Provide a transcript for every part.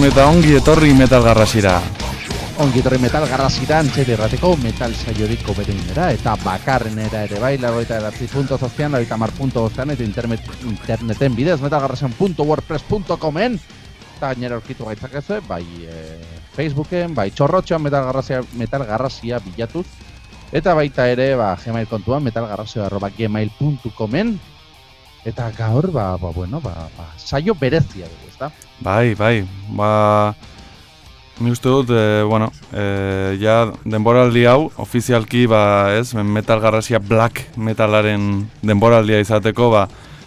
Gabon eta ongi etorri metal garrasira. Ongi etorri metal garrasira antxete errateko metal saioriko bereinera eta bakarrenera ere bai, laro eta edatzi punto zazpian, laro eta mar punto zazpian, eta internet, interneten bidez metalgarrasian.wordpress.comen eta gainera aurkitu gaitzak ez, bai e, Facebooken, bai txorrotxoan metal garrasia, metal garrasia bilatuz eta baita ere, ba, gmail kontuan metalgarrasia arroba gmail.comen Eta gaur, ba, ba, bueno, ba, ba, saio berezia dugu, ezta? Bai, bai, ba... Ni uste dut, e, bueno, e, ja denboraldi hau, ofizialki, ba, ez, metal garrasia black metalaren denboraldia izateko, ba,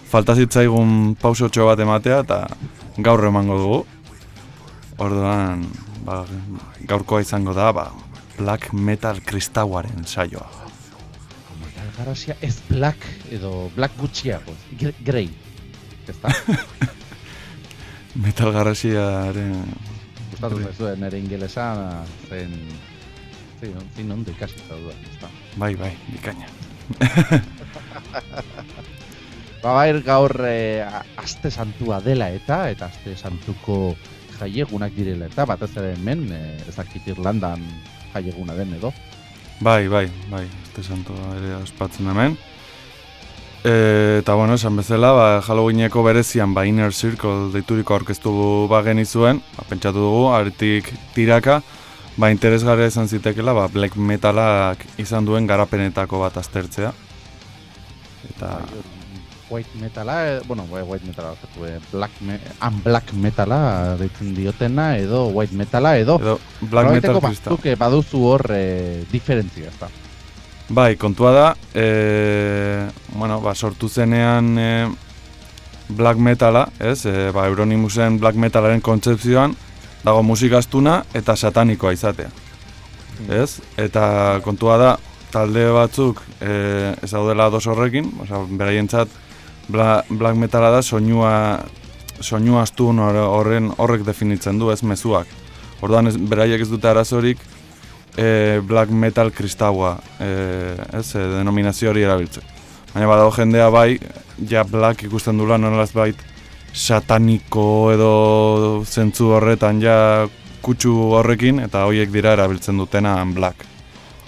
falta zitzaigun pausotxo bat ematea, eta gaur emango dugu. Orduan, ba, gaurkoa izango da, ba, black metal kristauaren saioa garrasia ez black edo black gutxiago, grey. Ez da? Metal garrasiaren... Gustatu zuen nire ingelesa, zen... Zin, zin ondo ikasi da, ez da? Bai, bai, bikaina. ba, bai, gaur eh, aste santua dela eta, eta aste santuko jaiegunak direla eta, batez ere hemen, eh, ezakit Irlandan jaieguna den edo. Bai, bai, bai, este santo ere ospatzen hemen. E, eta bueno, esan bezala, ba, Halloweeneko berezian ba, Inner Circle deituriko aurkeztu ba genizuen, ba, pentsatu dugu, aretik tiraka, ba, interesgarria izan zitekela, ba, black metalak izan duen garapenetako bat aztertzea. Eta... Bai, white metala, eh, bueno, white metala, eh, black me, black metala deitzen diotena edo white metala edo, edo black metal kristal. Batzuk baduzu hor eh, diferentzia, ezta. Bai, kontua da, eh, bueno, ba, sortu zenean eh, black metala, ez, eh, ba, Euronimusen black metalaren kontzeptzioan, dago musikastuna eta satanikoa izatea. Ez? Eta kontua da, talde batzuk eh, ez daudela dos horrekin, oza, beraientzat Bla, black metala da soinua soinu astun horren horrek definitzen du ez mezuak. Orduan ez, beraiek ez dute arazorik e, black metal kristaua, e, ez, e, denominazio hori erabiltzen. Baina badago jendea bai, ja black ikusten dula nolaz bait sataniko edo zentzu horretan ja kutsu horrekin eta horiek dira erabiltzen dutena black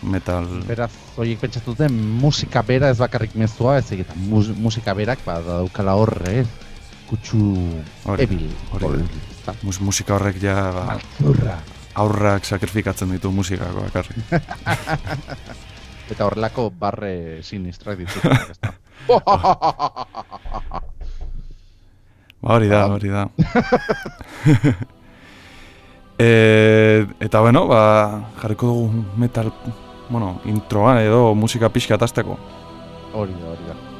metal. Beraz, horiek pentsatu musika bera ez bakarrik mezua, ez egita musika berak ba, daukala horre, kutsu ebil. Mus, musika horrek ja, ba, aurrak sakrifikatzen ditu musikako bakarrik. Eta horrelako barre sinistrak ditu. ba, hori da, hori da. e, eta bueno, ba, jarriko dugu metal bueno, introan edo musika pixka atazteko. Hori da, hori da.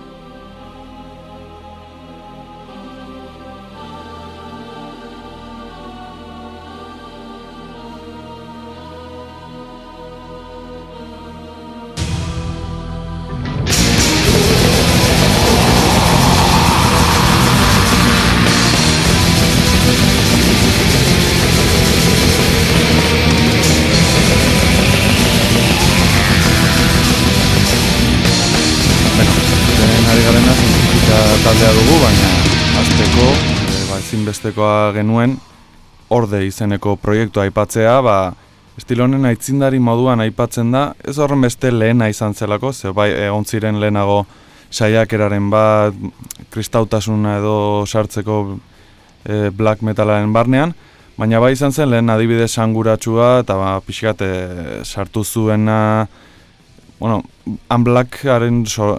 Ezinbestekoa genuen orde izeneko proiektua aipatzea, ba, estilonen aitzindari moduan aipatzen da, ez horren beste lehena izan zelako, ze bai egon ziren lehenago saiakeraren bat, kristautasuna edo sartzeko e, black metalaren barnean, baina bai izan zen lehen adibide sanguratsua eta ba, pixkat e, sartu zuena, bueno, unblackaren so,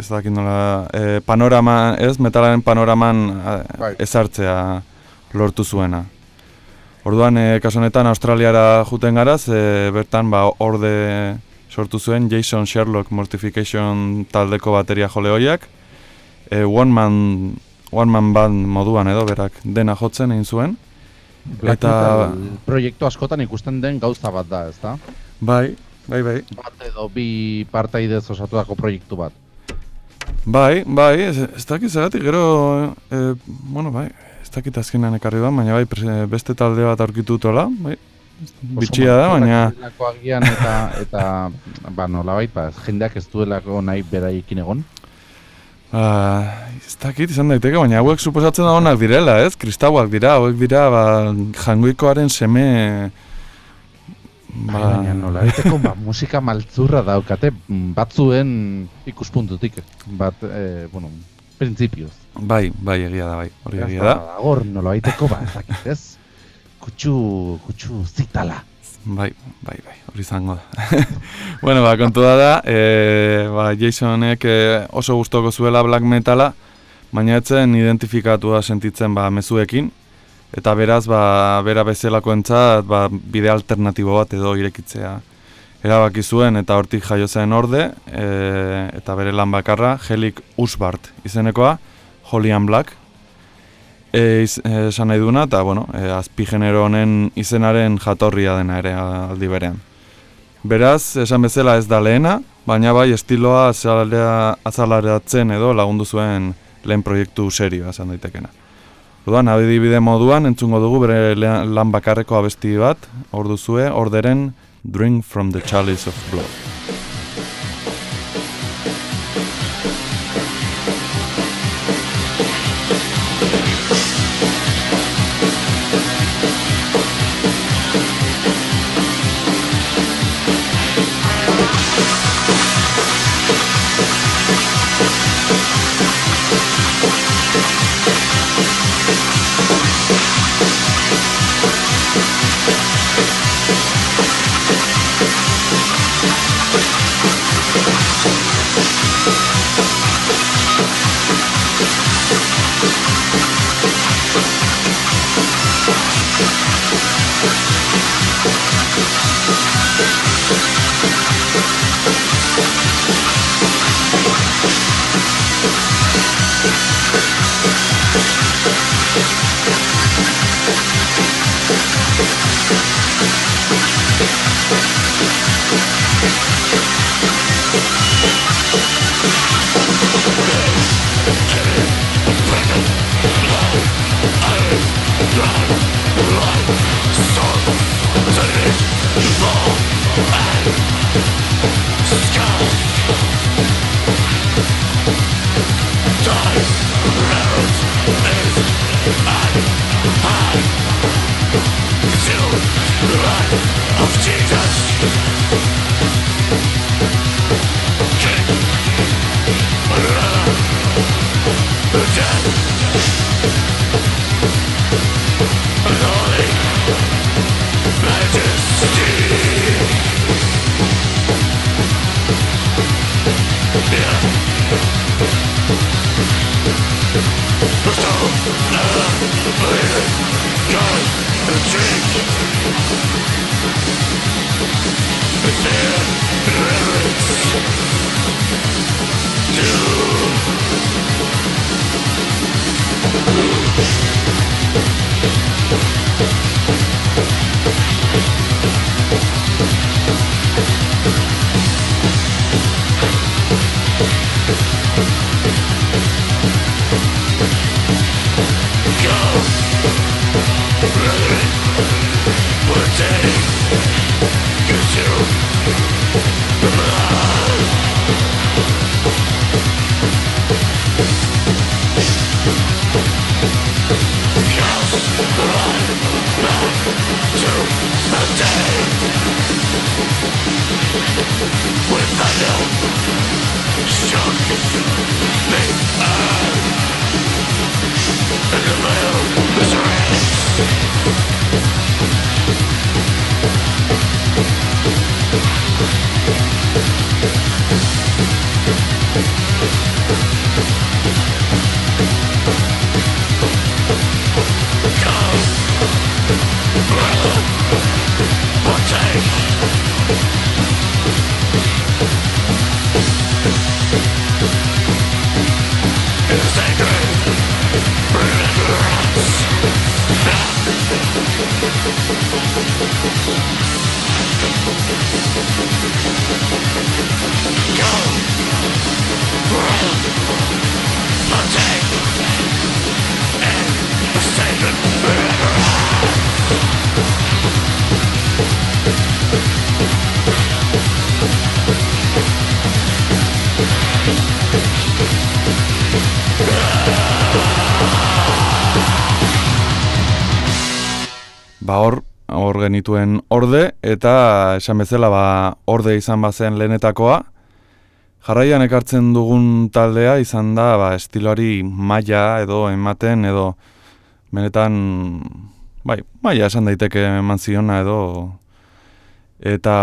ez dakit nola, e, panorama, ez, metalaren panoraman bai. ezartzea lortu zuena. Orduan, e, kaso honetan, Australiara juten gara, ze bertan, ba, orde sortu zuen Jason Sherlock Mortification taldeko bateria jole hoiak. E, one, man, one man band moduan edo, berak, dena jotzen egin zuen. Black eta proiektu askotan ikusten den gauza bat da, ez da? Bai, bai, bai. Bat edo bi partaidez osatuako proiektu bat. Bai, bai, ez, ez dakit zeratik, gero, e, bueno, bai, ez dakit azkenean ekarri da, baina bai, beste talde bat aurkitu tola, bai, bitxia da, baina... agian eta, eta ba, nolabait, ba, jendeak ez duelako nahi beraiekin egon. Uh, ez dakit izan daiteke, baina hauek suposatzen da honak direla, ez? Kristauak dira, hauek dira, ba, jangoikoaren seme... Ba... Baina nola, egiteko ba, musika maltzurra daukate batzuen ikuspuntutik, bat, e, bueno, prinsipioz. Bai, bai, egia da, bai, hori egia da. Agor, nola, egiteko, ba, ez Kutsu, kutsu zitala. Bai, bai, bai, hori zango da. bueno, ba, kontu da da, e, ba, Jasonek e, oso gustoko zuela black metala, baina etzen identifikatu da sentitzen ba, mezuekin, eta beraz ba, bera bezalako entzat ba, bide alternatibo bat edo irekitzea erabaki zuen eta hortik jaio zen orde e, eta bere lan bakarra Helik Usbart izenekoa Holian Black. E, esan nahi duna eta bueno, e, azpi genero honen izenaren jatorria dena ere aldi berean. Beraz esan bezala ez da lehena baina bai estiloa azalaratzen edo lagundu zuen lehen proiektu serioa esan daitekena Orduan, abidibide moduan entzungo dugu bere lan bakarreko abesti bat, orduzue, orderen Drink from the Chalice of Blood. Genituen orde, eta esan bezala ba orde izan bazen lehenetakoa, Jarraian ekartzen dugun taldea izan da ba, estiloari maila edo ematen edo benetan bai, maila esan daiteke eman ziona edo eta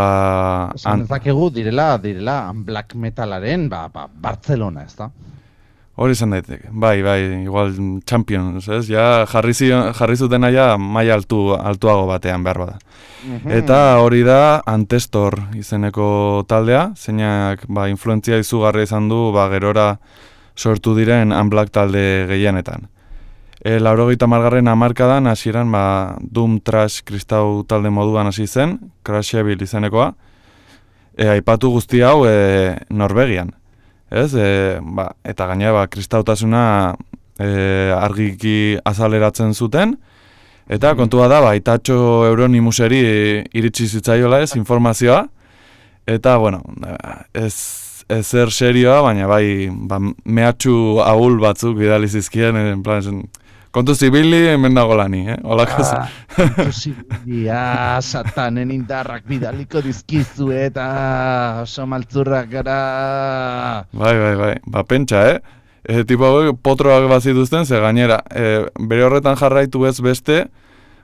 esan dezakegu direla direla black metalaren ba, ba, Barcelona, ez da? Hori izan daiteke, bai, bai, igual champions, ez? Ja, jarri, zion, jarri zuten aia maia altu, altuago batean behar bada. Mhm. Eta hori da Antestor izeneko taldea, zeinak ba, influentzia izugarri izan du ba, gerora sortu diren Unblack talde gehienetan. E, Lauro gita margarren amarkadan, hasieran ba, Doom Trash kristau talde moduan hasi zen, Crash Evil izenekoa, e, aipatu guzti hau e, Norvegian ez? E, ba, eta gaina ba, kristautasuna e, argiki azaleratzen zuten, eta mm. kontua da, ba, itatxo euronimuseri iritsi zitzaiola ez, informazioa, eta, bueno, ez, ez zer serioa, baina bai, ba, mehatxu ahul batzuk bidali zizkien, en plan, kontu zibili hemen dago lani, eh? Olako ah, zibili, ah, satanen indarrak bidaliko dizkizu eta oso maltzurrak gara. Bai, bai, bai, ba, pentsa, eh? E, tipo, potroak bazituzten, ze gainera, e, bere horretan jarraitu ez beste,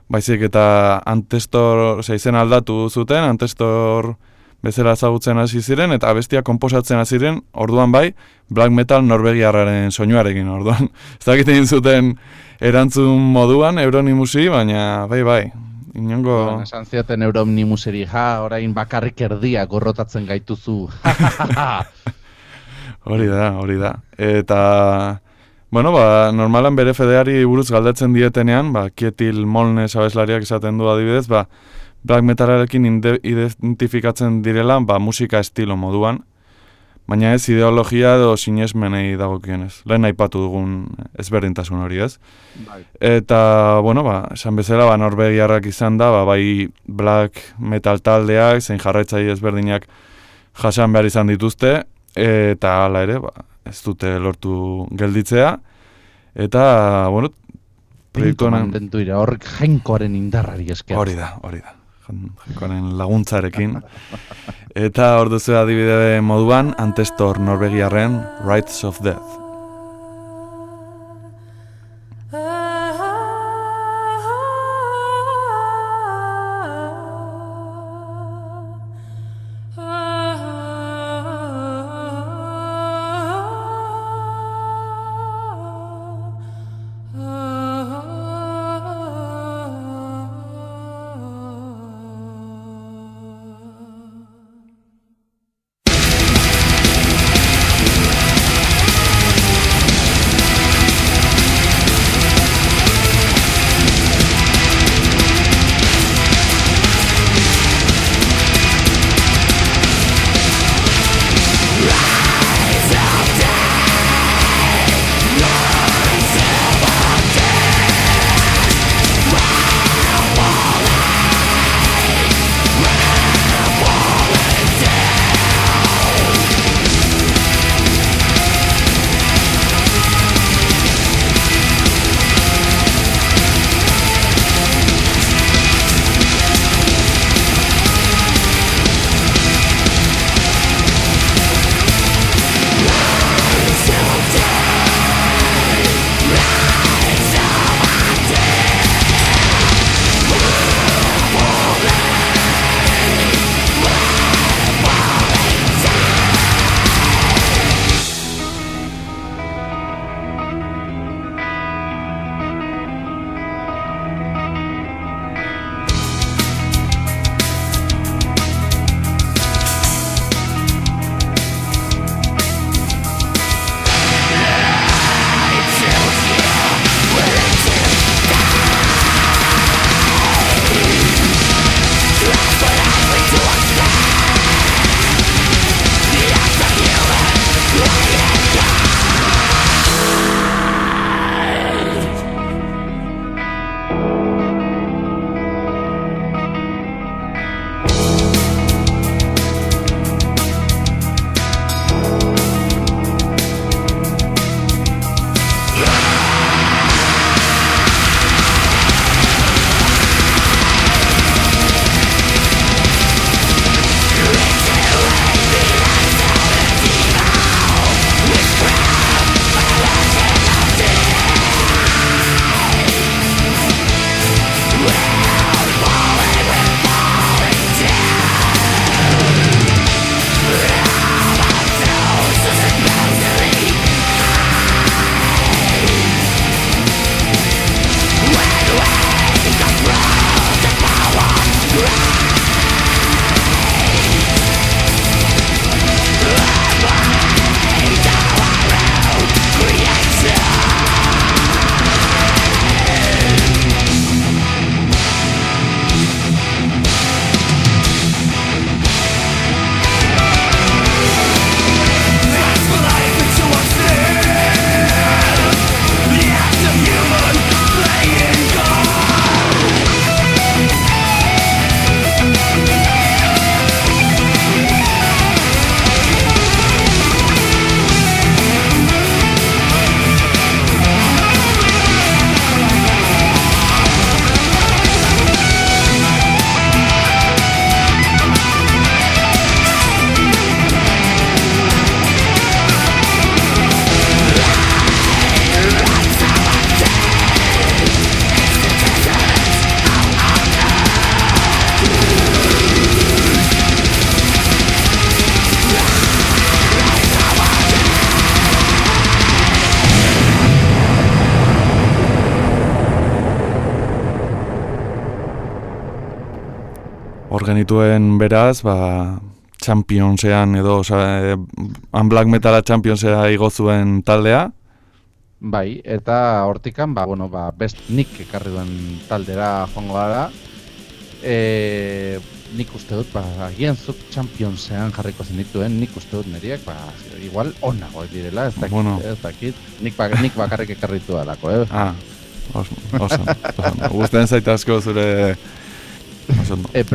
baizik eta antestor, ose, izen aldatu zuten, antestor bezala ezagutzen hasi ziren eta bestia konposatzen hasi ziren, orduan bai, black metal norvegiarraren soinuarekin, orduan. Ez dakiten zuten erantzun moduan Euronimusi, baina bai bai. Inongo... Bueno, esan zioten Euronimuseri, ja, orain bakarrik erdia gorrotatzen gaituzu. hori da, hori da. Eta, bueno, ba, normalan bere fedeari buruz galdetzen dietenean, ba, kietil molne sabeslariak esaten du adibidez, ba, black metalarekin identifikatzen direla, ba, musika estilo moduan, baina ez ideologia edo sinesmenei dagokionez. Lehen aipatu dugun ezberdintasun hori, ez? Bai. Eta, bueno, ba, esan bezala, ba, norbegiarrak izan da, ba, bai black metal taldeak, zein jarraitzai ezberdinak jasan behar izan dituzte, eta hala ere, ba, ez dute lortu gelditzea, eta, bueno, proiektu honen... Horrek jainkoaren indarrari esker. Hori da, hori da jainkoaren laguntzarekin. Eta hor duzu adibide moduan, Antestor Norvegiarren Rights of Death. Hor genituen beraz, ba, Championsean edo, oza, e, Unblack Metala Championsea igozuen taldea. Bai, eta hortikan, ba, bueno, ba, best nik ekarri duen taldera joango gara. E, nik uste dut, ba, agian zuk Championsean jarriko zen dituen, nik uste dut niriak, ba, igual onago direla, ez dakit, bueno. ez dakit, nik, ba, nik bakarrik ekarritu alako, eh? Ah, oso, oso, oso, zaitazko zure E,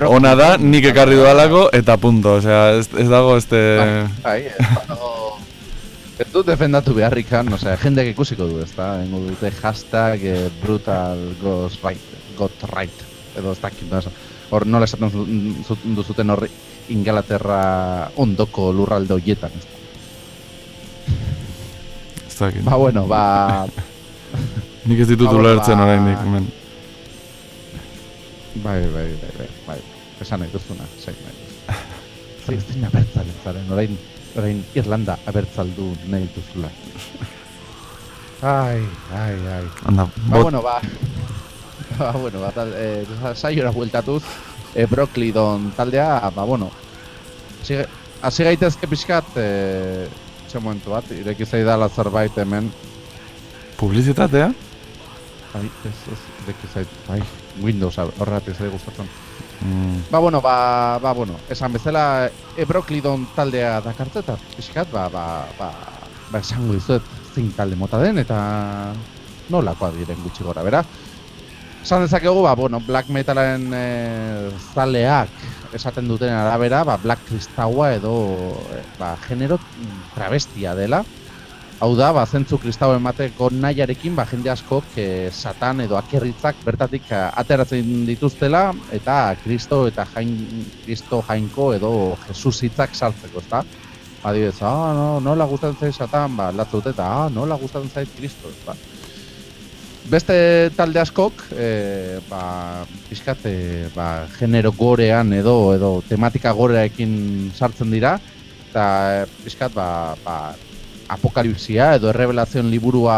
Ona da, nik ekarri dualako eta punto, osea, ez, ez dago este... Bai, ez dut defendatu beharrikan, osea, jendeak ikusiko du, ezta? Engo dute hashtag eh, brutal goes right, got right, edo ez dakit, no, hor nola esaten duzuten horri Ingalaterra ondoko lurralde horietan, ez dakit. Ba, bueno, ba... nik ez ditut ba, ulertzen ba, orain men. Bai, bai, bai, bai, bai. Esan nahi duzuna, nahi duzuna. Zein zein abertzal zaren, orain, orain Irlanda abertzaldu nahi duzula. Ai, ai, ai. Anda, ba, bueno, ba. Ba, bueno, ba, tal, eh, saiora bueltatuz, eh, Broklidon taldea, ba, bueno. Asi gaitezke pixkat, eh, txe momentu bat, ireki zaidala zerbait hemen. Publizitatea? Bai, ez, ez, ireki zait, bai. Windows horregatik zai gustatzen. Mm. Ba, bueno, ba, ba, bueno, esan bezala Ebroklidon taldea dakartze eta pixkat, ba, ba, ba, ba, esango dizuet zein talde mota den eta nolakoa diren gutxi gora, bera? Esan dezakegu, ba, bueno, Black Metalaren e, zaleak esaten duten arabera, ba, Black Kristaua edo e, ba, genero travestia dela. Hau da, ba, zentzu kristau emateko nahiarekin, ba, jende askok e, satan edo akerritzak bertatik eh, ateratzen dituztela, eta kristo eta jain, kristo jainko edo Jesus hitzak sartzeko, ezta? Adibidez, ah, no, nola gustatzen zait satan, ba, latzut eta, ah, nola gustatzen zait kristo, ezta? Beste talde askok, e, ba, pixkat, ba, genero gorean edo, edo tematika gorearekin sartzen dira, eta pixkat, ba, ba, apokalipsia edo errebelazion liburua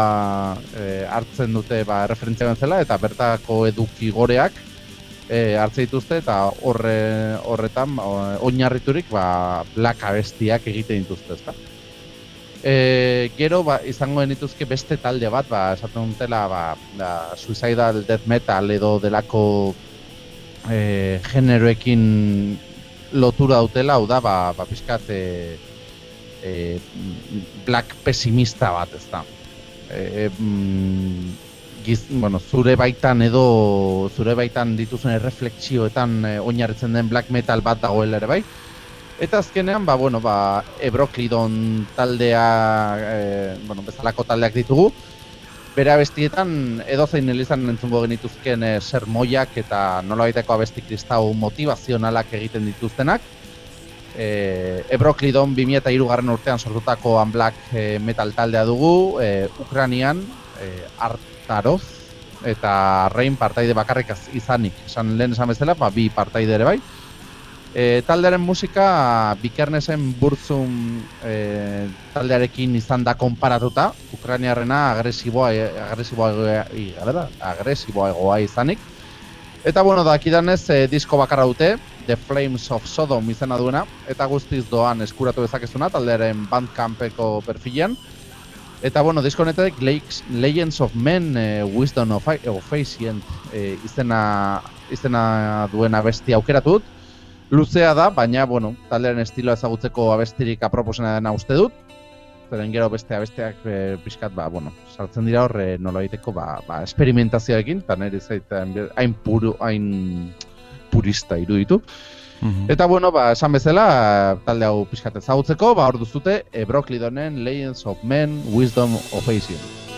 e, hartzen dute ba, referentzia zela eta bertako eduki goreak e, hartze dituzte eta horre, horretan oinarriturik ba, blaka bestiak egiten dituzte ezta. E, gero ba, izango dituzke beste talde bat, ba, esaten dutela ba, ba, suicidal death metal edo delako e, generoekin lotura dutela, hau da, ba, ba, pixkat, e, e, black pesimista bat, ez da. E, mm, giz, bueno, zure baitan edo zure baitan dituzuen erreflexioetan e, oinarritzen den black metal bat dagoela ere bai. Eta azkenean, ba, bueno, ba, Ebroklidon taldea, e, bueno, bezalako taldeak ditugu. Bera bestietan, edo zein elizan entzungo genituzken e, sermoiak eta nola baiteko abesti kristau motivazionalak egiten dituztenak e, Ebroklidon 2003 garren urtean sortutako Unblack e, metal taldea dugu, e, Ukranian, e, Artaroz, eta Rein partaide bakarrik izanik, esan lehen esan bezala, ba, bi partaide ere bai. E, taldearen musika Bikernesen burtzun e, taldearekin izan da konparatuta, Ukraniarrena agresiboa, agresiboa, agresiboa egoa izanik. Eta bueno, da akidanez e, disko bakarra dute, The Flames of Sodom izena duena, eta guztiz doan eskuratu dezakezuna taldearen bandcampeko perfilean. Eta bueno, disko honetek Legends of Men, e, Wisdom of, of Ancient e, izena, izena duena abesti aukeratu dut. Luzea da, baina, bueno, taldearen estiloa ezagutzeko abestirik aproposena dena uste dut. Zeren gero beste abesteak e, pixkat, ba, bueno, sartzen dira horre nola egiteko, ba, ba, esperimentazioekin, eta nire zaiten hain puru, hain purista iruditu. Mm Eta bueno, ba, esan bezala, talde hau pixkat ezagutzeko, ba, hor duzute, Ebroklidonen Legends of Men, Wisdom of Asian.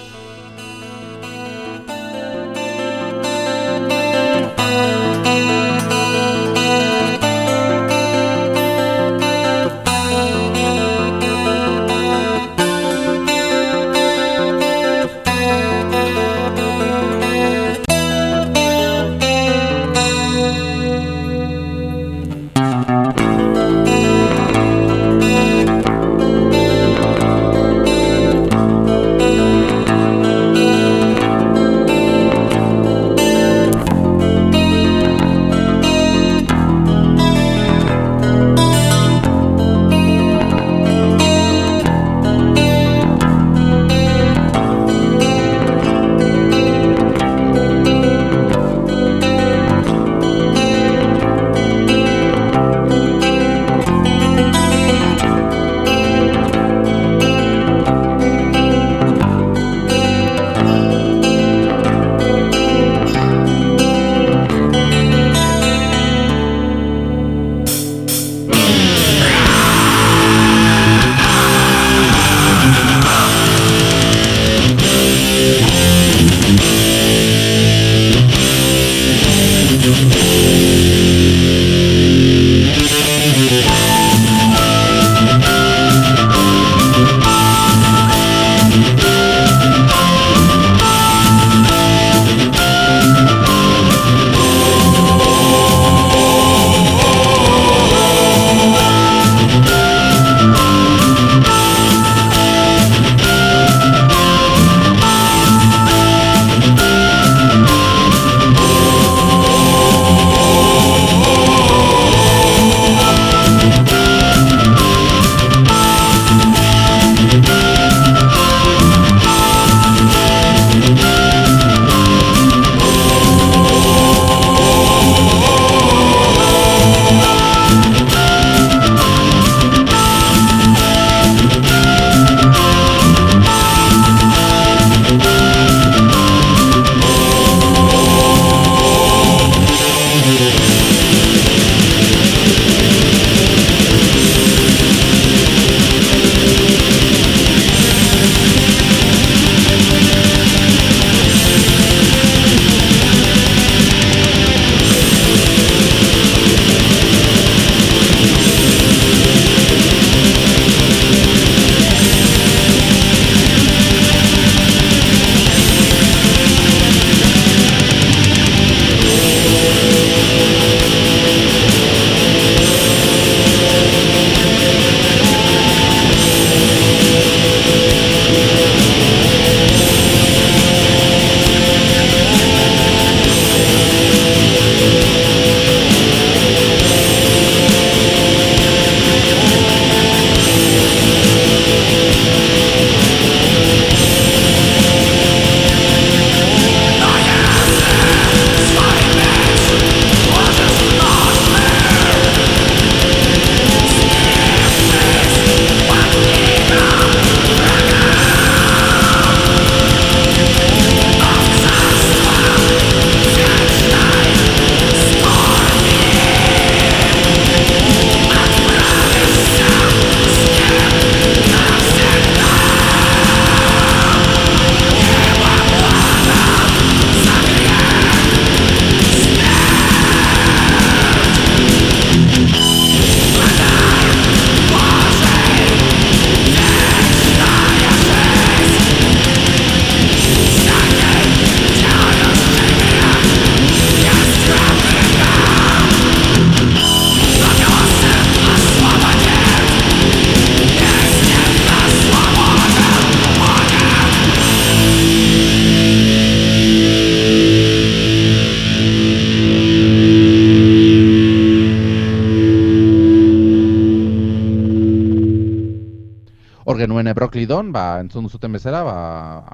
Broklidon, ba, entzun zuten bezala, ba,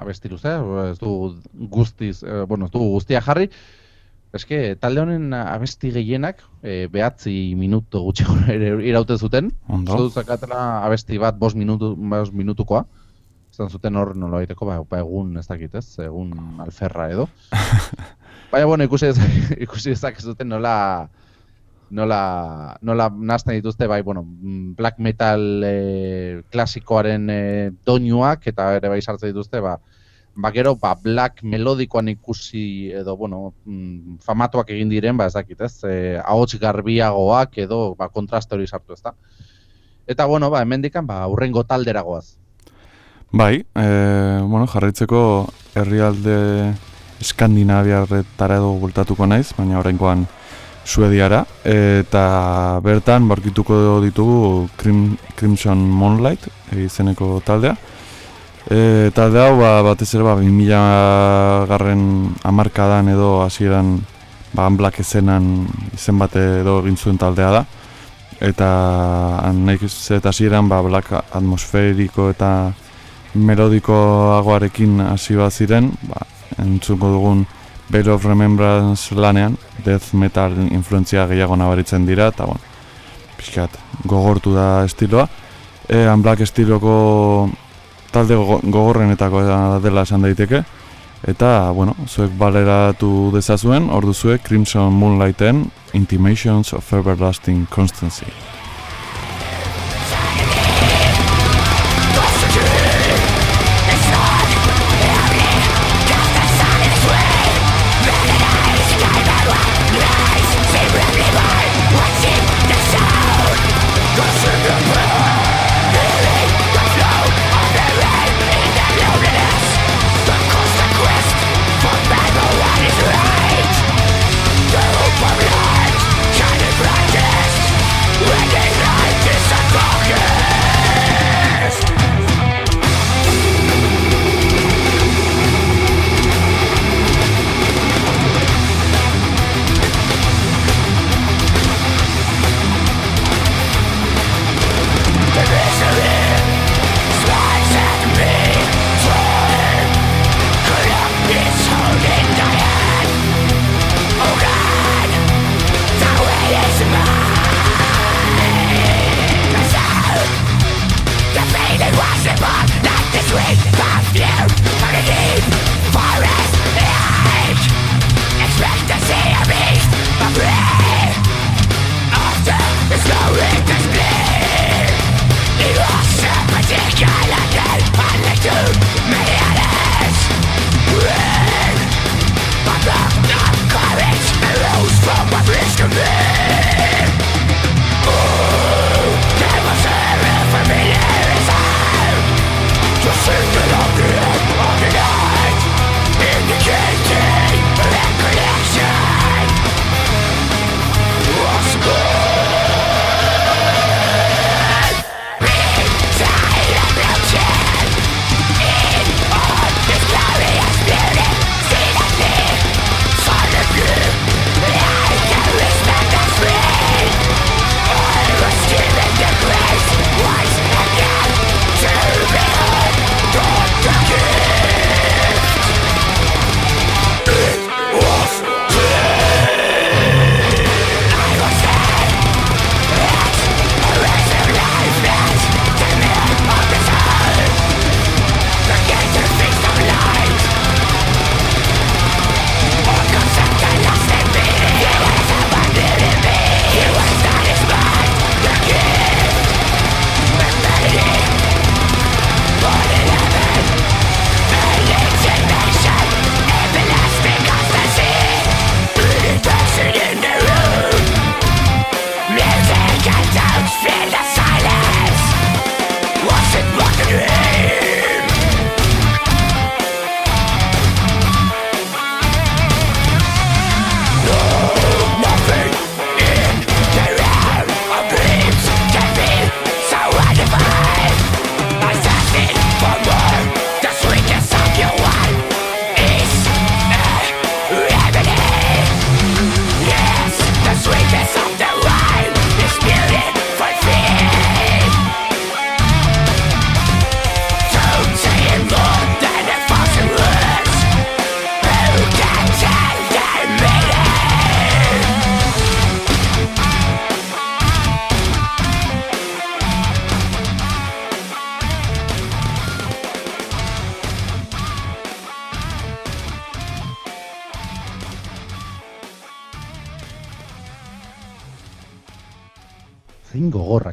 abesti luze, ez du guztiz, eh, bueno, ez du guztia jarri, Eske, talde honen abesti gehienak, e, behatzi minutu gutxi iraute zuten. Ondo. zakatela abesti bat, bos, minutu, bos minutukoa. Zan zuten hor nola baiteko, ba, ba, egun ez dakit ez, egun alferra edo. Baina, bueno, ikusi, ez, ikusi ezak zuten nola, nola, nola nazten dituzte, bai, bueno, black metal e, klasikoaren e, doinuak, eta ere bai sartzen dituzte, ba, ba gero ba black melodikoan ikusi edo bueno mm, famatuak egin diren ba ez dakit ez eh ahots garbiagoak edo ba kontraste hori sartu ezta? Eta bueno ba hemendikan ba aurrengo talderagoaz bai e, bueno jarraitzeko herrialde eskandinaviarretara edo bultatuko naiz baina oraingoan Suediara eta bertan barkituko ditugu Crim, Crimson Moonlight izeneko taldea E, talde hau ba, batez ere ba, 2000 garren amarkadan edo hasieran ba, Unblack ezenan izen bate edo egin zuen taldea da. Eta nahi eta hasieran ba, Black atmosferiko eta melodikoagoarekin hasi bat ziren, ba, entzungo dugun Bell of Remembrance lanean, death metal influentzia gehiago nabaritzen dira, eta bueno, pixkat gogortu da estiloa. E, Unblack estiloko talde gogorrenetako dela esan daiteke eta bueno, zuek baleratu dezazuen, ordu zuek Crimson Moonlighten Intimations of Everlasting Constancy.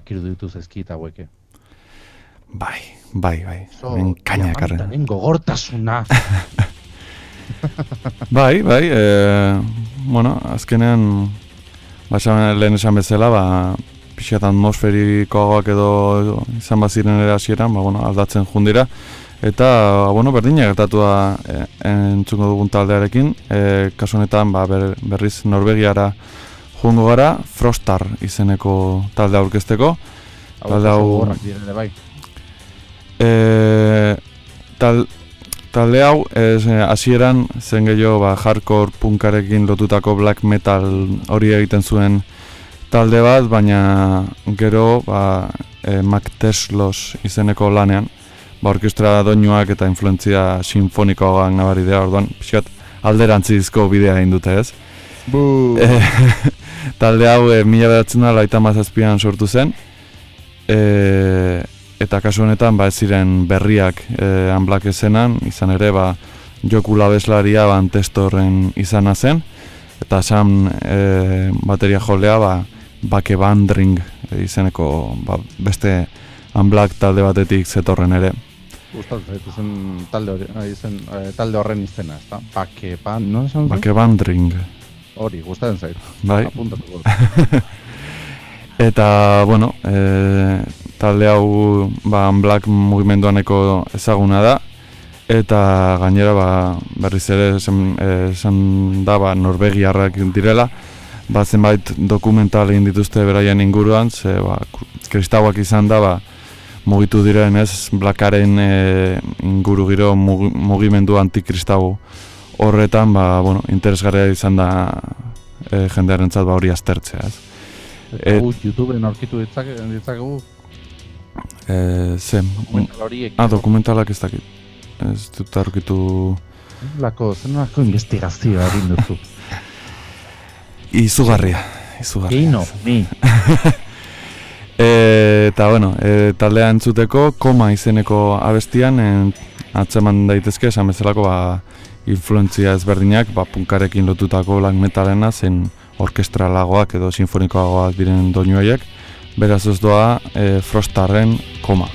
Gogorrak iruditu zezkit haueke. Bai, bai, bai. So, Ben kaina diamantanen gogortasuna. Bai, bai, e, bueno, azkenean, ba, lehen esan bezala, ba, pixat atmosferikoagoak edo izan baziren ere hasieran, ba, bueno, aldatzen jundira. Eta, ba, bueno, berdina gertatua e, entzuko dugun taldearekin, e, kasu honetan, ba, ber, berriz Norvegiara joango gara, Frostar izeneko talde aurkezteko. Talde hau- bai. E, tal, talde hau, ez, eh, hasieran zen gehiago ba, hardcore punkarekin lotutako black metal hori egiten zuen talde bat, baina gero ba, e, Mac Teslos izeneko lanean, ba, orkestra doinuak eta influentzia sinfonikoagoak nabari dira, orduan, pixkat alderantzizko bidea egin dute ez. Bu. E, talde hau e, mila beratzen da laita mazazpian sortu zen. E, eta kasu honetan ba ez ziren berriak e, anblak esenan izan ere ba joku labeslaria ba antestorren izana zen. Eta esan e, bateria jolea ba bake bandring izeneko ba, beste anblak talde batetik zetorren ere. Gustatzen zait izen talde hori, eh, talde horren izena, ezta? Bake pan, no esan zen? bake bandring Hori, gustatzen zait. bai. Eta, bueno, e, talde hau ba, Black mugimenduaneko ezaguna da eta gainera ba, berriz ere esan, da ba, Norvegiarrak direla ba, zenbait dokumental egin dituzte beraien inguruan ze ba, kristauak izan da ba, mugitu diren ez Blackaren e, inguru giro mug, mugimendu antikristau horretan ba, bueno, interesgarria izan da e, jendearentzat ba, hori aztertzea ez. Eta Et- YouTubeen aurkitu ditzake, ditzakegu E, zen, dokumental ah, dokumentalak ez dakit. Ez dut aurkitu Lako, zen lako investigazioa egin duzu. izugarria. Izugarria. Eino, ni. E, eta bueno, e, taldea entzuteko koma izeneko abestian en, atzeman daitezke esan bezalako ba, influentzia ezberdinak ba, punkarekin lotutako black metalena zen orkestralagoak edo sinfonikoagoak diren doinu horiek beraz ez doa e, Frostarren koma.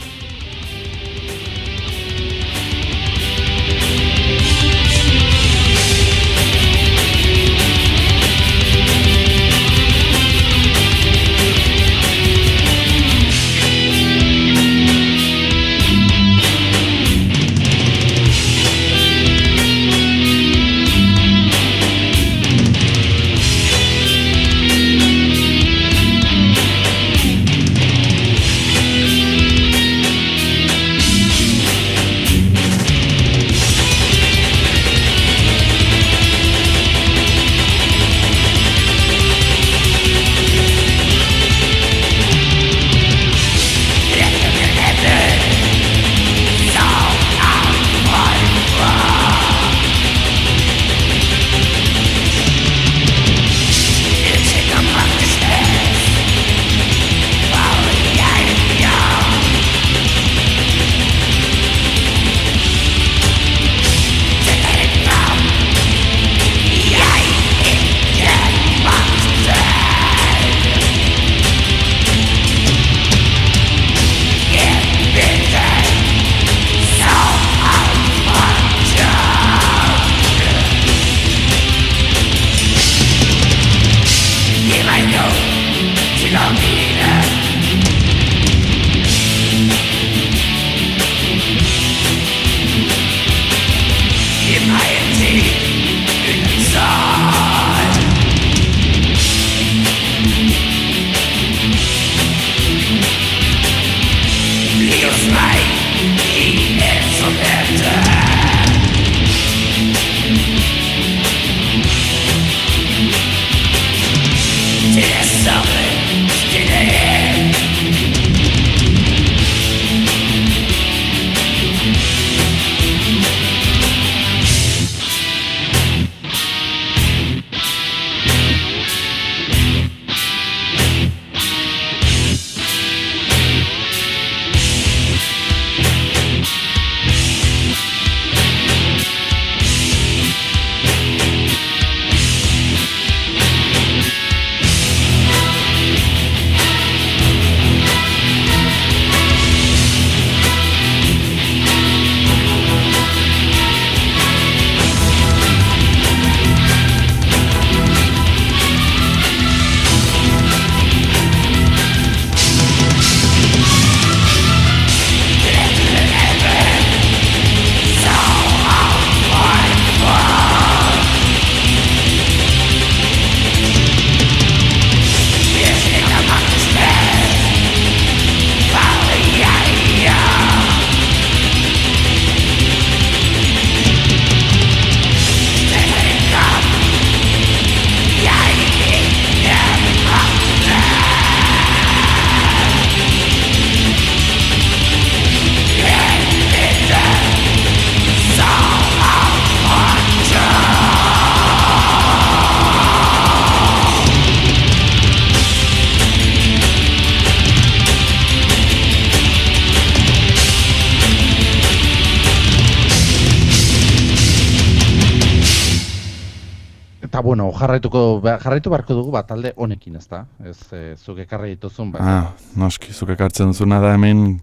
Jarraitu beharko dugu bat talde honekin, ez da? Ez, e, zuk ekarri dituzun, bai. Ah, noski, zuk ekartzen duzuna da hemen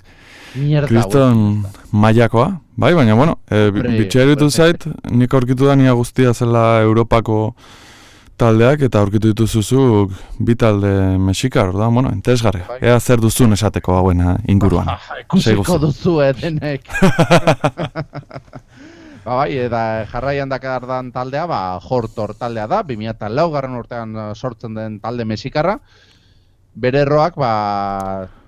kriston mailakoa. Bai, baina, bueno, e, Hombre, bitxea zait, nik aurkitu da nia guztia zela Europako taldeak eta aurkitu dituzuzuk bi talde mexikar, da, bueno, entesgarria. Bai. Ea zer duzun esateko hauen inguruan. Ikusiko duzu, eh, denek. ba, bai, eta jarraian dakardan taldea, ba, Hortor taldea da, 2004 garren urtean eh, sortzen den talde mexikarra. Bere erroak, ba,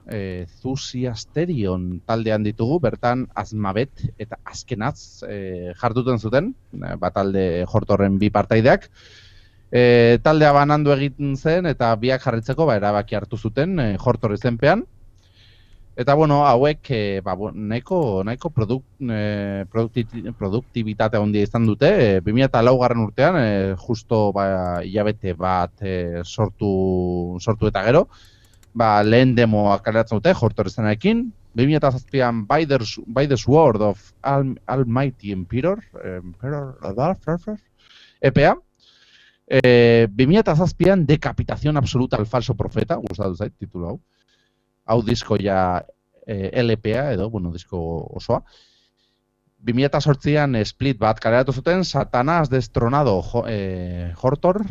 e, Zuzi Asterion taldean ditugu, bertan Azmabet eta Azkenaz e, jarduten zuten, e, ba, talde Hortorren bi partaideak. E, taldea banandu egiten zen eta biak jarritzeko ba, erabaki hartu zuten e, Hortor izenpean. Eta bueno, hauek e, ba, nahiko, nahiko produk, e, produkti- produktibitate handia izan dute. E, 2004 garren urtean, e, justo ba, hilabete bat e, sortu, sortu eta gero, ba, lehen demoa kaleratzen dute, Hortor izenarekin. 2007an By the, Sword of Al, Almighty Emperor, Emperor, EPA. E, 2007an Decapitación Absoluta al Falso Profeta, gustatu zait, titulu hau hau disko ja eh, LPA edo, bueno, disko osoa. 2008an split bat kaleratu zuten, Satanás destronado jo, eh, Hortor.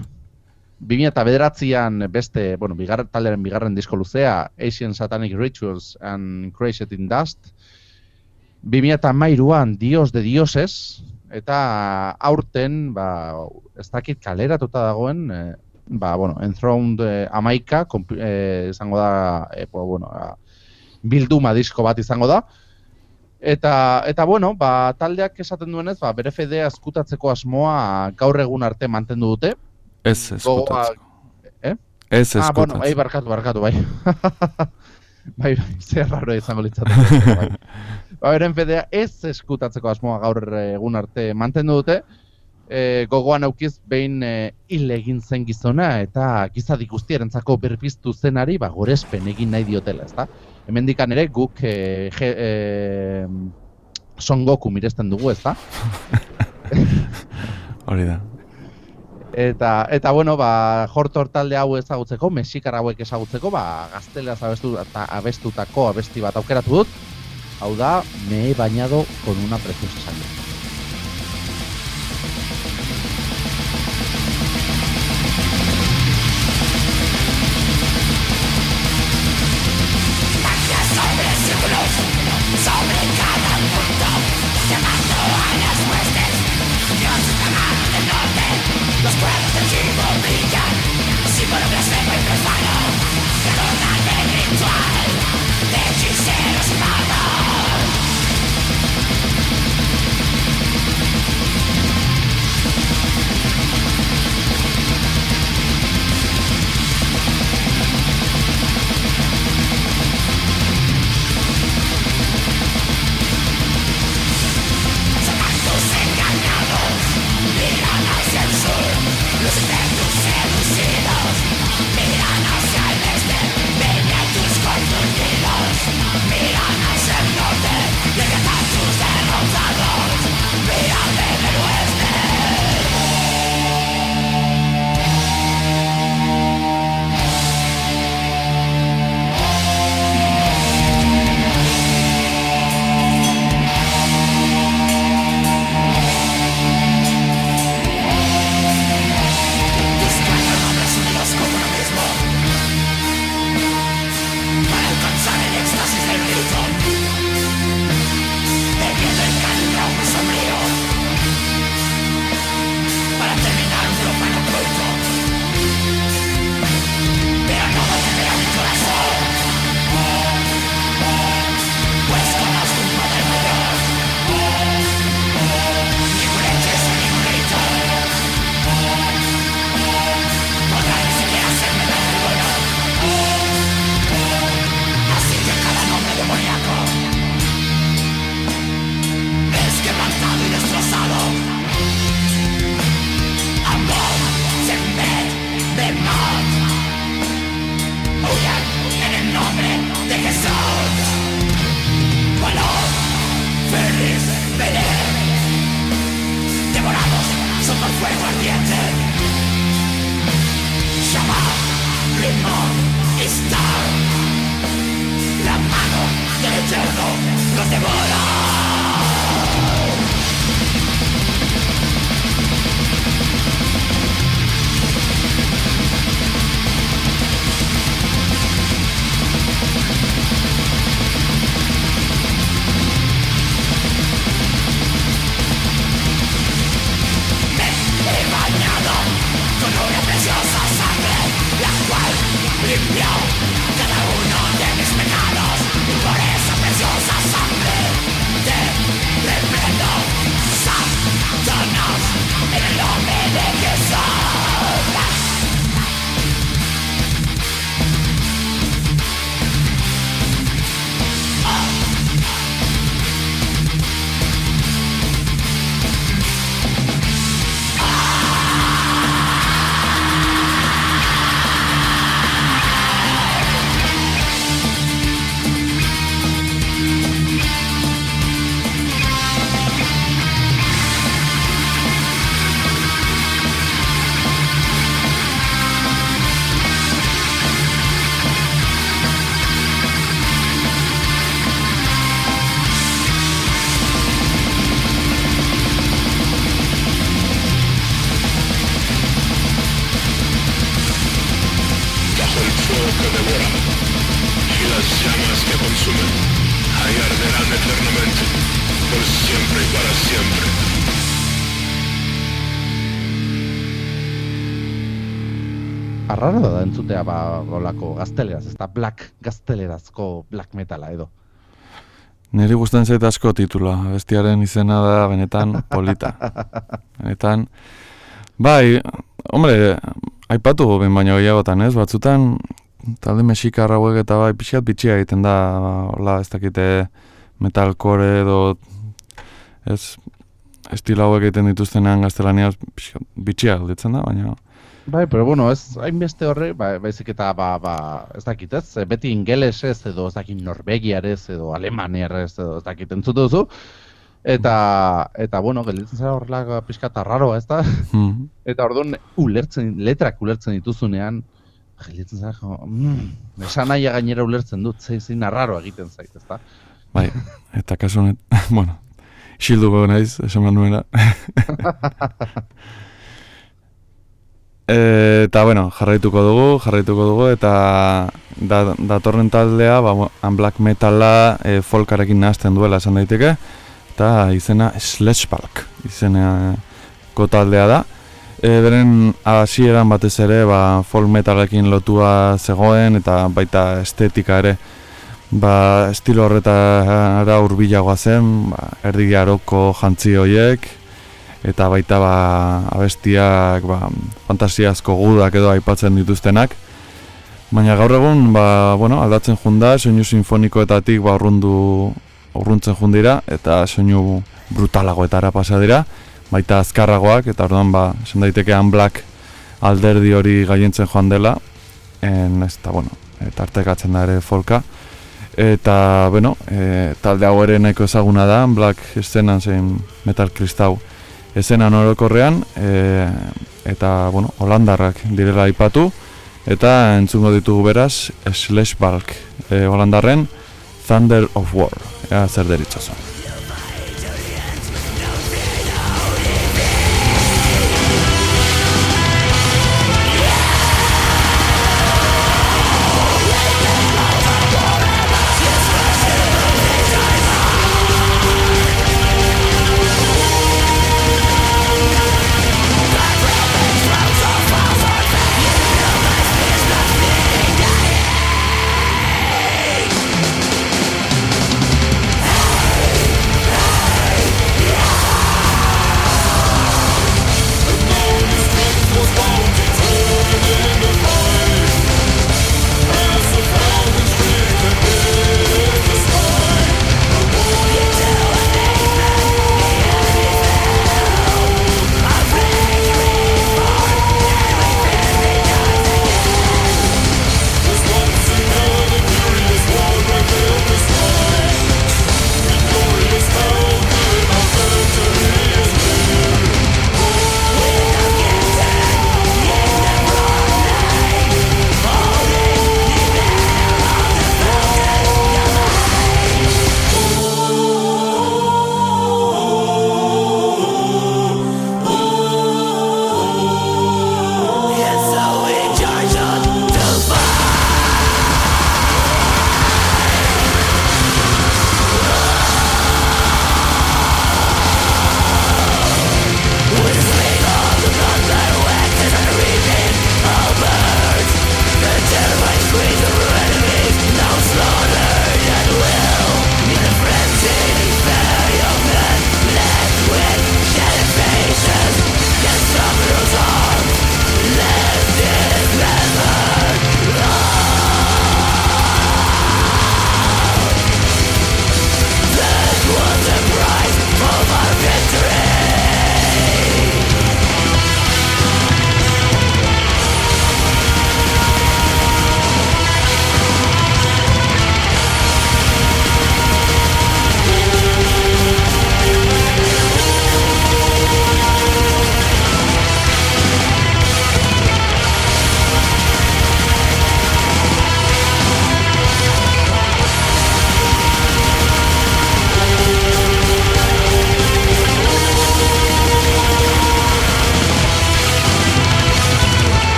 2009an beste, bueno, bigarren taldearen bigarren disko luzea, Asian Satanic Rituals and Created in Dust. 2013an Dios de Dioses, eta aurten, ba, ez dakit kaleratuta dagoen, eh, ba, bueno, Enthroned eh, amaika, eh, izango da, eh, pues, bueno, a, bilduma disko bat izango da. Eta, eta bueno, ba, taldeak esaten duenez, ba, bere fedea eskutatzeko asmoa gaur egun arte mantendu dute. Ez eskutatzeko. eh? Ez Ah, bueno, bai, eskutatzeko. barkatu, barkatu, bai. bai, bai, zer raro izango litzateke. bai. Ba, beren fedea ez eskutatzeko asmoa gaur egun arte mantendu dute. E, gogoan aukiz behin e, hil egin zen gizona eta gizadi guztiarentzako berpiztu zenari ba, gorespen egin nahi diotela, ezta? Hemendikan ere guk e, je, e, Son Goku miresten dugu, ezta? Hori da. Eta, eta bueno, ba, Hortor talde hau ezagutzeko, mexikar hauek ezagutzeko, ba, gazteleaz abestu, abestutako abesti bat aukeratu dut. Hau da, me he bañado con una preciosa sangre. Para siempre. Arraro da entzutea ba golako gazteleraz, ez da black gaztelerazko black metala edo. Neri gustatzen zait asko titula, bestiaren izena da benetan polita. Benetan, bai, hombre, aipatu ben baina gehiagotan, ez? Batzutan, talde mexikar hauek eta bai, pixkat bitxia egiten da, hola, ez dakite metalcore edo, ez, estilo hauek egiten dituztenean gaztelania pixkat bitxia gelditzen da, baina... Bai, pero bueno, ez hainbeste horre, ba, baizik eta ba, ba, ez dakit ez, e, beti ingelesez edo ez dakit norvegiarez edo alemaniarez edo ez dakit entzutu duzu. Eta, eta bueno, gelditzen zara horrela pixka eta raroa, ez da? Hmm. Eta orduan, ulertzen, letrak ulertzen dituzunean, gelditzen zara, jo, mm, esan gainera ulertzen dut, zein zein egiten zait, ez da? Bai, eta kasu honet, bueno, isilduko naiz, esan manuela. E, eta, bueno, jarraituko dugu, jarraituko dugu, eta da, datorren taldea, ba, han black metala e, folkarekin nahazten duela esan daiteke, eta izena Sledgebalk izeneko taldea da. E, beren hasieran batez ere, ba, folk metalekin lotua zegoen, eta baita estetika ere, ba, estilo horretara hurbilagoa zen, ba, erdi aroko jantzi horiek, eta baita ba, abestiak ba, fantasiazko gudak edo aipatzen dituztenak. Baina gaur egun ba, bueno, aldatzen junda, soinu sinfonikoetatik ba, urrundu, urruntzen jundira, eta soinu brutalagoetara pasa dira, baita azkarragoak, eta orduan ba, esan daiteke black alderdi hori gaientzen joan dela, en, ez da, bueno, eta artekatzen da ere folka. Eta, bueno, e, talde hau ere nahiko ezaguna da, Black eszenan zein Metal Kristau ezenan orokorrean e, eta bueno, holandarrak direla aipatu eta entzungo ditugu beraz Slashbalk e, holandarren Thunder of War ea zer deritzazan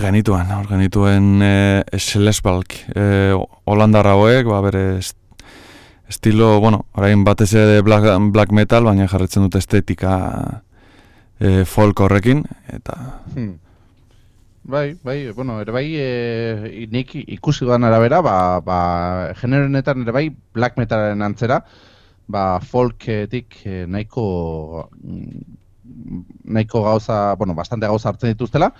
hor genituen, hor genituen e, Schlesbalk, e, Holandar hauek, ba, bere est, estilo, bueno, orain batez ere black, black metal, baina jarretzen dute estetika e, folk horrekin, eta... Hmm. Bai, bai, bueno, ere bai, e, nik ikusi duan arabera, ba, ba, generonetan ere bai, black metalaren antzera, ba, folketik e, nahiko, mm, nahiko gauza, bueno, bastante gauza hartzen dituztela,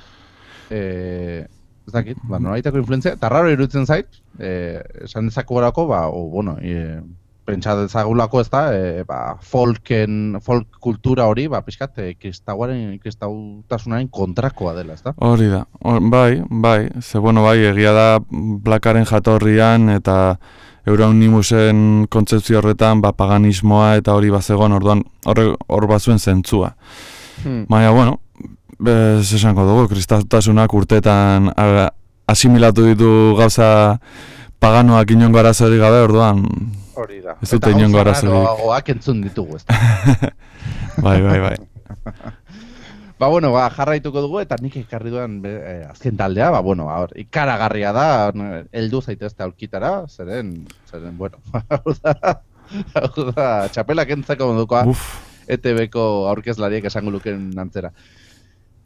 eh, ez dakit, ba, noraitako influenzia, eta raro iruditzen zait, eh, esan dezako ba, o, bueno, e, pentsa dezagulako ez da, e, ba, folken, folk kultura hori, ba, pixkat, e, kristauaren, kristautasunaren kontrakoa dela, ez da? Hori da, Hor, bai, bai, ze bueno, bai, egia da blakaren jatorrian eta Euronimosen kontzeptzio horretan, ba, paganismoa eta hori bazegoen, orduan, hor, hor bazuen zentzua. Hmm. Baina, bueno, bez esango dugu, kristatasunak urtetan asimilatu ditu gauza paganoak inongo arazori gabe, orduan, Hori da. Ez dute inongo arazorik. entzun ditugu, ez bai, bai, bai. Ba, bueno, ba, jarraituko dugu, eta nik ekarri duan be, eh, azken taldea, ba, bueno, ba, hor, ikaragarria da, heldu zaitezte aurkitara, zeren, zeren, bueno, hau da, hau da, txapelak entzako modukoa, Uf, ETB-ko aurkezlariek esango lukeen antzera.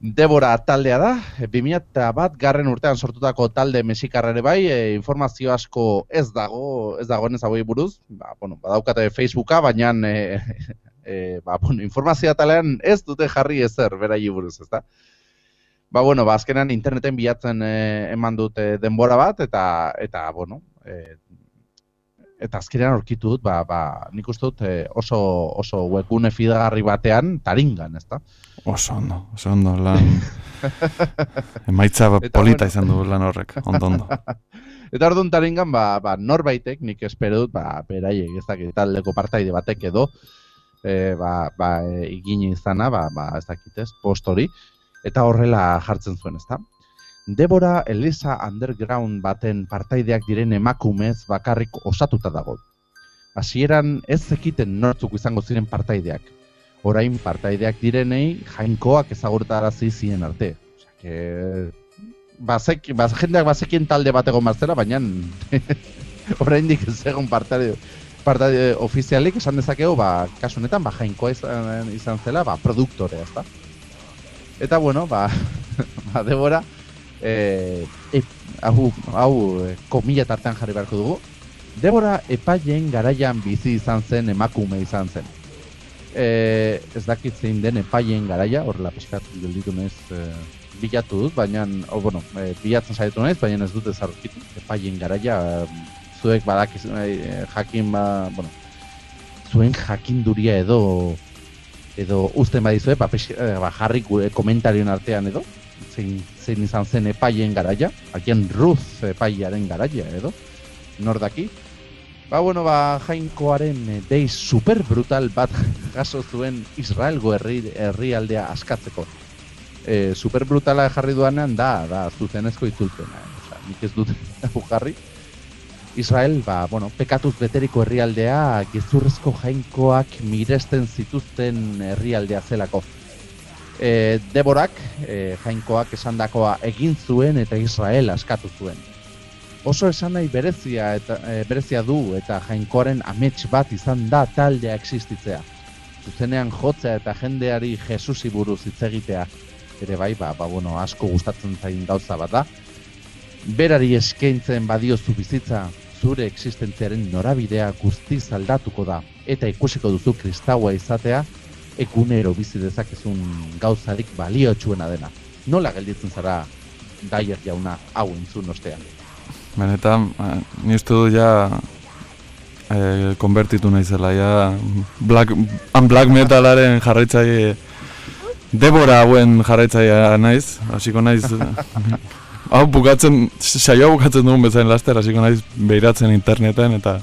Debora taldea da, 2000 bat garren urtean sortutako talde mexikarra ere bai, e, informazio asko ez dago, ez dago ez hauei buruz, ba, bueno, badaukate Facebooka, baina e, e, ba, bueno, informazio talean ez dute jarri ezer berai buruz, ezta? Ba, bueno, ba, azkenan interneten bilatzen e, eman dute denbora bat, eta, eta bueno, e, eta azkenean aurkitu dut, ba, ba, nik uste dut e, oso, oso webgune fidagarri batean, taringan, ezta? oso ondo, oso ondo, lan... Emaitza polita izan du lan horrek, ondo ondo. Eta orduan taringan, ba, ba, norbaitek, nik espero dut, ba, beraiek, ez dakit, taldeko partaide batek edo, e, ba, ba, e, izana, ba, ba, ez dakit ez, post hori, eta horrela jartzen zuen, ezta? Debora Elisa Underground baten partaideak diren emakumez bakarrik osatuta dago. Hasieran ez zekiten nortzuk izango ziren partaideak. Orain partaideak direnei jainkoak ezagurtarazi zien arte. Osea, bazek, baz, jendeak bazekien talde bat egon barzela, baina oraindik ez egon partaide, partaide ofizialik esan dezakegu, ba, kasu honetan, ba, jainkoa izan, izan zela, ba, produktorea, ezta? Eta, bueno, ba, ba Debora, e, e, hau, hau e, komila tartean jarri beharko dugu, Debora epaileen garaian bizi izan zen emakume izan zen. E, ez dakit zein den epaileen garaia, horrela pixkat gelditu naiz e, bilatu dut, baina, o, bueno, e, bilatzen saiatu naiz, baina ez dut ez aurkitu. Epaileen garaia, em, zuek badakiz, e, jakin ba, bueno, zuen jakinduria edo edo uzten badizue, ba, pix- eh, ba, jarri gure komentarioen artean edo, zein, zein izan zen epaien garaia, agian Ruth epaiaren garaia edo, nor daki. Ba, bueno, ba, jainkoaren eh, dei super brutal bat jaso zuen Israelgo herri, herrialdea askatzeko. E, super brutala jarri duanean da, da, zuzenezko itzulpena. Eh? Osea, nik ez dut jarri. Israel, ba, bueno, pekatuz beteriko herrialdea gezurrezko jainkoak miresten zituzten herrialdea zelako. E, Deborak, e, jainkoak esandakoa egin zuen eta Israel askatu zuen. Oso esan nahi berezia, eta, e, berezia du eta jainkoaren amets bat izan da taldea existitzea. Zuzenean jotzea eta jendeari Jesusi buruz hitz egitea. Ere bai, ba, ba, bueno, asko gustatzen zain gauza bat da. Berari eskaintzen badiozu bizitza, zure existentziaren norabidea guztiz aldatuko da, eta ikusiko duzu kristaua izatea, egunero bizi dezakezun gauzarik baliotsuena dena. Nola gelditzen zara Daier jauna hau entzun ostean? Benetan, eh, ni uste du ja eh, konbertitu naizela, ja black, han black metalaren jarraitzaile Debora hauen jarraitzailea naiz, hasiko naiz hau bukatzen, saioa bukatzen dugun bezain laster, hasiko naiz behiratzen interneten eta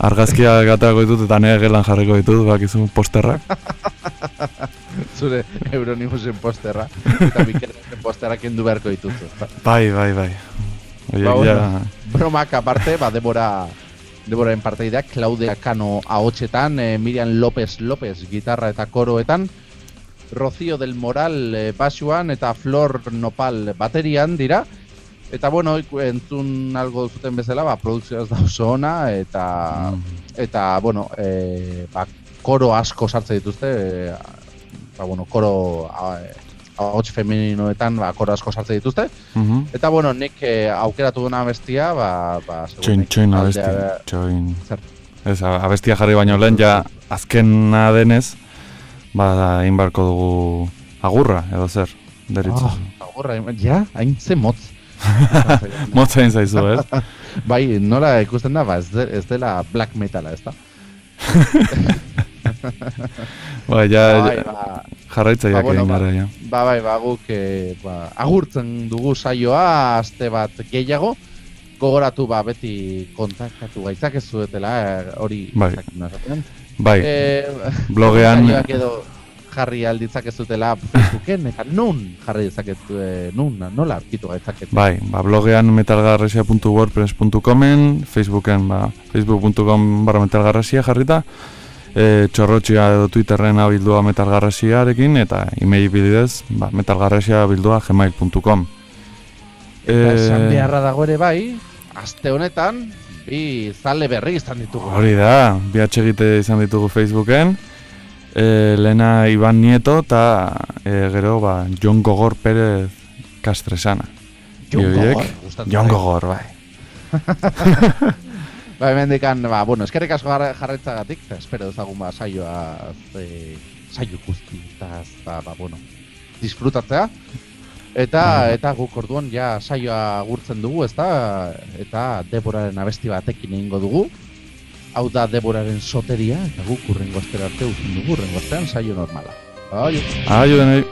argazkia gatako ditut eta nire gelan jarriko ditut, bakizu posterrak. Zure Euronimusen posterra, eta Mikelesen posterra kendu beharko dituzu. Bai, bai, bai. Oiek Ba, bueno. ja, Bromak aparte, ba, Debora, Deboraren parteideak, Claudia Cano ahotsetan, eh, Miriam López López gitarra eta koroetan, Rocío del Moral e, basuan eta Flor Nopal baterian dira. Eta bueno, entzun algo zuten bezala, ba, produkzioa ez da oso ona, eta, eta bueno, e, ba, koro asko sartzen dituzte, e, ba, bueno, koro a, ahots femeninoetan ba, koro asko sartzen dituzte. Mhm. Eta bueno, nik e, aukeratu duna bestia, ba, ba, Txoin, txoin abestia, txoin. Zer? Ez, a- abestia jarri baino lehen, ja azkena denez, ba, egin barko dugu agurra, edo zer, deritzu. Ah, agurra, ja, hain ze motz. Motza egin zaizu, ez? bai, nola ikusten da, ba, ez, de, ez dela black metala, ez da? Ba, ja, bai, ja, ba, jarraitzaileak ba, bueno, egin ba- gara, ja. ba, bai, ba, guk eh, ba, agurtzen dugu saioa, aste bat gehiago, gogoratu ba, beti kontaktatu gaitzak ez zuetela, eh, hori Bai. esaten. Bai, Eh, blogean, edo jarri alditzak ez dutela Facebooken, eta nun jarri dezakezu, eh, nun, nola arkitu gaitzakezu. bai, ba, blogean metalgarrasia.wordpress.comen, Facebooken, ba, facebook.com barra metalgarrasia jarrita, e, txorrotxia edo Twitterren abildua metalgarrasiarekin, eta email bidez, ba, metalgarrasia bildua gmail.com. Eta esan Eh, beharra dago ere bai, aste honetan, bi zale berri izan ditugu. Hori da, bi egite izan ditugu Facebooken, e, lehena Iban Nieto eta e, gero ba, Jon Gogor Perez Kastresana. Jon Gogor, Jon. Gogor, bai. Ba, hemen dikan, ba, bueno, eskerrik asko eta espero dezagun ba, saioa, e, saio guzti, eta, ba, ba, bueno, disfrutatzea. Eta, eta guk orduan ja saioa gurtzen dugu, ezta? Eta Deboraren abesti batekin egingo dugu. Hau da Deboraren soteria, eta guk urrengo astera arte urrengo astean saio normala. Aio. Aio denei.